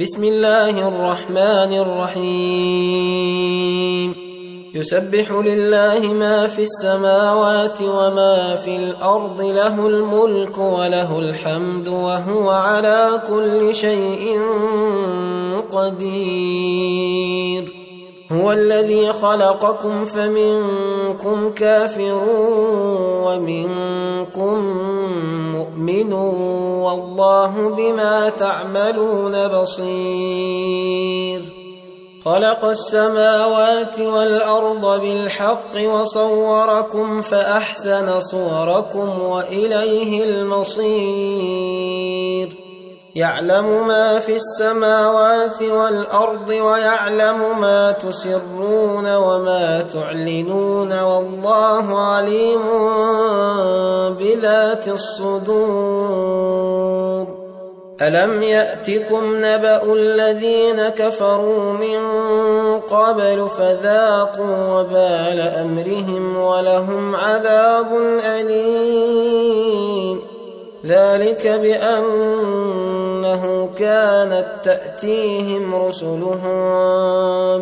بسم الله الرحمن الرحيم. يسبح لله ما في السماوات وما في الأرض له الملك وله الحمد وهو على كل شيء قدير. هو الذي خلقكم فمنكم كافر ومنكم مؤمن والله بما تعملون بصير. خلق السماوات والأرض بالحق وصوركم فأحسن صوركم وإليه المصير. يعلم ما في السماوات والأرض ويعلم ما تسرون وما تعلنون والله عليم بذات الصدور. ألم يأتكم نبأ الذين كفروا من قبل فذاقوا وبال أمرهم ولهم عذاب أليم. ذلك بانه كانت تأتيهم رسلهم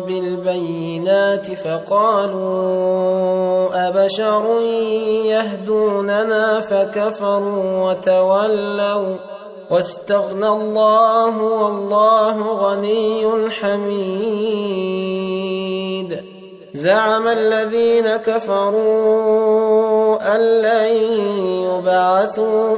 بالبينات فقالوا أبشر يهدوننا فكفروا وتولوا واستغنى الله والله غني حميد. زعم الذين كفروا أن لن يبعثوا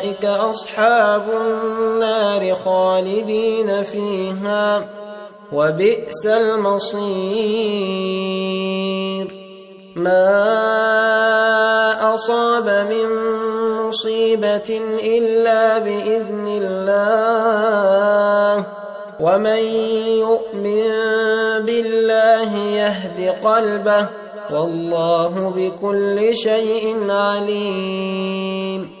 اولئك اصحاب النار خالدين فيها وبئس المصير ما اصاب من مصيبه الا باذن الله ومن يؤمن بالله يهد قلبه والله بكل شيء عليم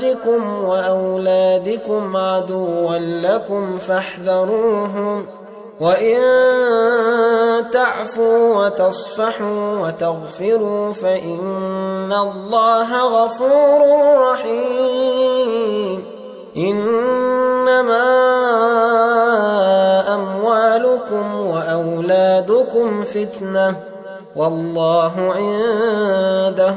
أزواجكم وأولادكم عدوا لكم فاحذروهم وإن تعفوا وتصفحوا وتغفروا فإن الله غفور رحيم. إنما أموالكم وأولادكم فتنة. والله عنده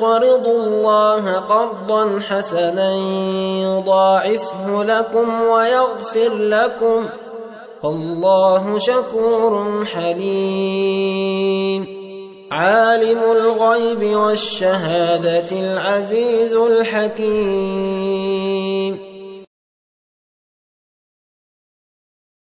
تقرضوا الله قرضا حسنا يضاعفه لكم ويغفر لكم والله شكور حليم. عالم الغيب والشهادة العزيز الحكيم.